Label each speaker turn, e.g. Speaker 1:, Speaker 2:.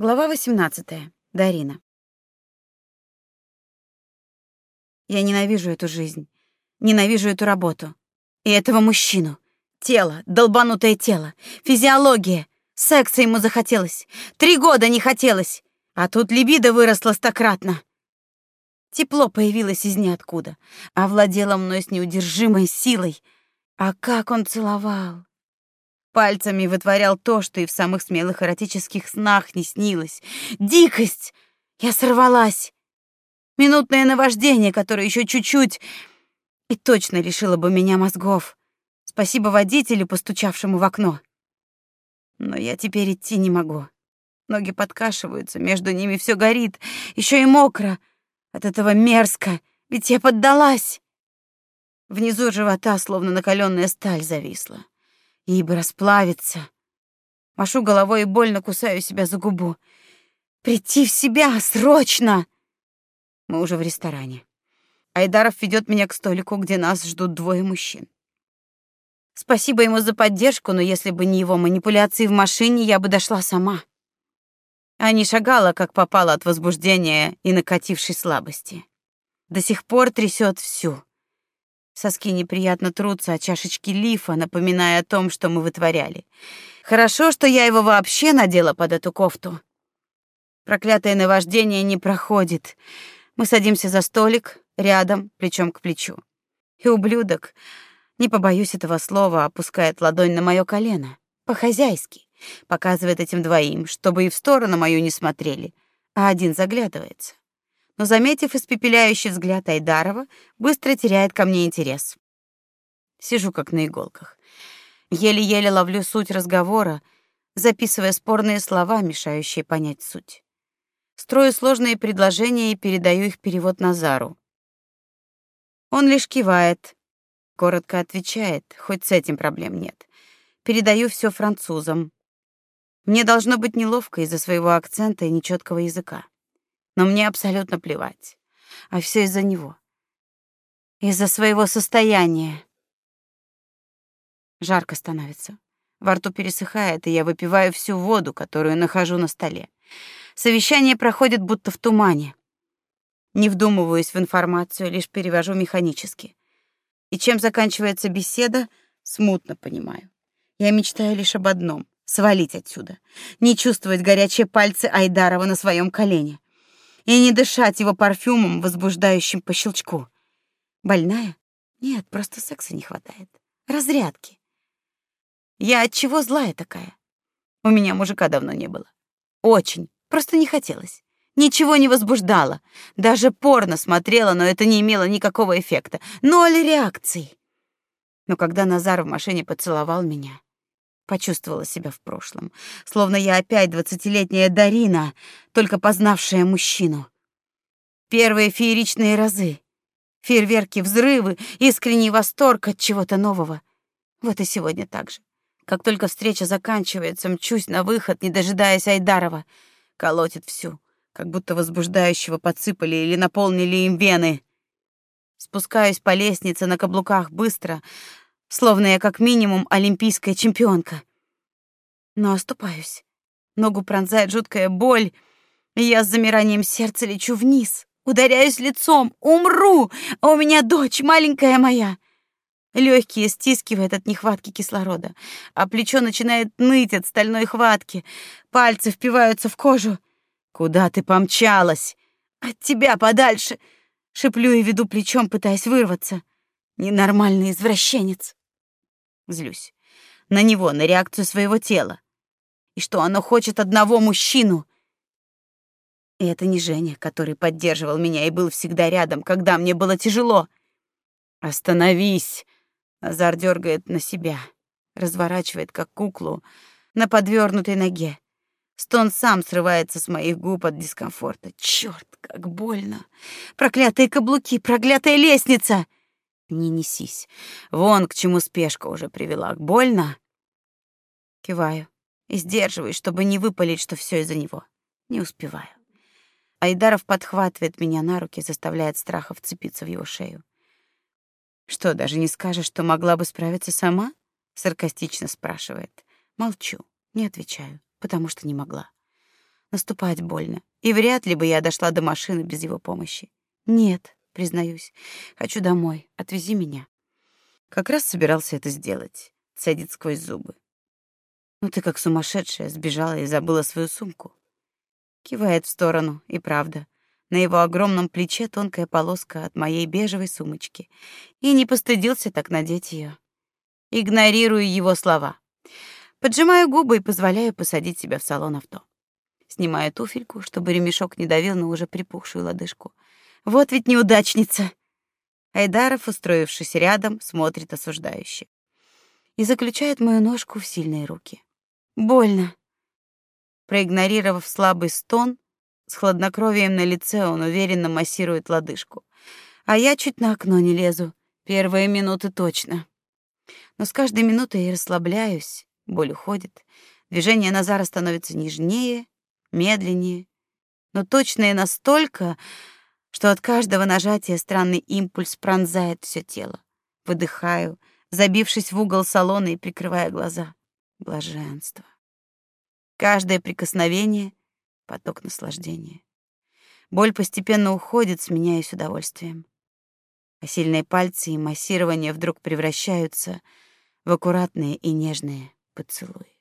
Speaker 1: Глава 18. Дарина. Я ненавижу эту жизнь, ненавижу эту работу и этого мужчину. Тело, долбанутое тело, физиология. Секса ему захотелось. Три года не хотелось, а тут либидо выросло стократно. Тепло появилось из ниоткуда, овладело мной с неудержимой силой. А как он целовал! Пальцами вытворял то, что и в самых смелых эротических снах не снилось. Дикость! Я сорвалась. Минутное наваждение, которое еще чуть-чуть и точно лишило бы меня мозгов. Спасибо водителю, постучавшему в окно. Но я теперь идти не могу. Ноги подкашиваются, между ними все горит, еще и мокро. От этого мерзко, ведь я поддалась. Внизу живота словно накаленная сталь зависла ей бы расплавиться. Машу головой и больно кусаю себя за губу. Прийти в себя срочно. Мы уже в ресторане. Айдаров ведет меня к столику, где нас ждут двое мужчин. Спасибо ему за поддержку, но если бы не его манипуляции в машине, я бы дошла сама. А шагала, как попала от возбуждения и накатившей слабости. До сих пор трясет всю. Соски неприятно трутся о чашечки лифа, напоминая о том, что мы вытворяли. Хорошо, что я его вообще надела под эту кофту. Проклятое наваждение не проходит. Мы садимся за столик, рядом, плечом к плечу. И ублюдок, не побоюсь этого слова, опускает ладонь на моё колено, по-хозяйски, показывает этим двоим, чтобы и в сторону мою не смотрели, а один заглядывается но, заметив испепеляющий взгляд Айдарова, быстро теряет ко мне интерес. Сижу как на иголках. Еле-еле ловлю суть разговора, записывая спорные слова, мешающие понять суть. Строю сложные предложения и передаю их перевод Назару. Он лишь кивает, коротко отвечает, хоть с этим проблем нет. Передаю все французам. Мне должно быть неловко из-за своего акцента и нечеткого языка но мне абсолютно плевать. А все из-за него. Из-за своего состояния. Жарко становится. Во рту пересыхает, и я выпиваю всю воду, которую нахожу на столе. Совещание проходит будто в тумане. Не вдумываюсь в информацию, лишь перевожу механически. И чем заканчивается беседа, смутно понимаю. Я мечтаю лишь об одном — свалить отсюда. Не чувствовать горячие пальцы Айдарова на своем колене и не дышать его парфюмом, возбуждающим по щелчку. Больная? Нет, просто секса не хватает. Разрядки. Я от чего злая такая? У меня мужика давно не было. Очень, просто не хотелось. Ничего не возбуждало. Даже порно смотрела, но это не имело никакого эффекта. Ноль реакций. Но когда Назар в машине поцеловал меня, Почувствовала себя в прошлом, словно я опять двадцатилетняя Дарина, только познавшая мужчину. Первые фееричные разы, фейерверки, взрывы, искренний восторг от чего-то нового. Вот и сегодня так же. Как только встреча заканчивается, мчусь на выход, не дожидаясь Айдарова. Колотит всю, как будто возбуждающего подсыпали или наполнили им вены. Спускаюсь по лестнице на каблуках быстро, словно я как минимум олимпийская чемпионка. Но оступаюсь. Ногу пронзает жуткая боль, и я с замиранием сердца лечу вниз, ударяюсь лицом, умру, а у меня дочь маленькая моя. Легкие стискивает от нехватки кислорода, а плечо начинает ныть от стальной хватки. Пальцы впиваются в кожу. Куда ты помчалась? От тебя подальше, шиплю и веду плечом, пытаясь вырваться. Ненормальный извращенец. Злюсь. На него, на реакцию своего тела. И что оно хочет одного мужчину. И это не Женя, который поддерживал меня и был всегда рядом, когда мне было тяжело. Остановись. Назар дергает на себя, разворачивает как куклу на подвернутой ноге. Стон сам срывается с моих губ от дискомфорта. Черт, как больно. Проклятые каблуки, проклятая лестница. Не несись. Вон к чему спешка уже привела. Больно? Киваю и сдерживаюсь, чтобы не выпалить, что все из-за него. Не успеваю. Айдаров подхватывает меня на руки, заставляет страха вцепиться в его шею. Что, даже не скажешь, что могла бы справиться сама? саркастично спрашивает. Молчу, не отвечаю, потому что не могла. Наступать больно, и вряд ли бы я дошла до машины без его помощи. Нет, признаюсь. Хочу домой. Отвези меня. Как раз собирался это сделать. Цедит сквозь зубы. Ну ты как сумасшедшая сбежала и забыла свою сумку. Кивает в сторону, и правда. На его огромном плече тонкая полоска от моей бежевой сумочки. И не постыдился так надеть ее. Игнорирую его слова. Поджимаю губы и позволяю посадить себя в салон авто. Снимаю туфельку, чтобы ремешок не давил на уже припухшую лодыжку. Вот ведь неудачница. Айдаров, устроившись рядом, смотрит осуждающе и заключает мою ножку в сильные руки. Больно. Проигнорировав слабый стон, с хладнокровием на лице он уверенно массирует лодыжку. А я чуть на окно не лезу. Первые минуты точно. Но с каждой минутой я расслабляюсь, боль уходит. Движение Назара становится нежнее, медленнее, но точное настолько, что от каждого нажатия странный импульс пронзает все тело. Выдыхаю, забившись в угол салона и прикрывая глаза. Блаженство. Каждое прикосновение — поток наслаждения. Боль постепенно уходит, сменяясь удовольствием. А сильные пальцы и массирование вдруг превращаются в аккуратные и нежные поцелуи.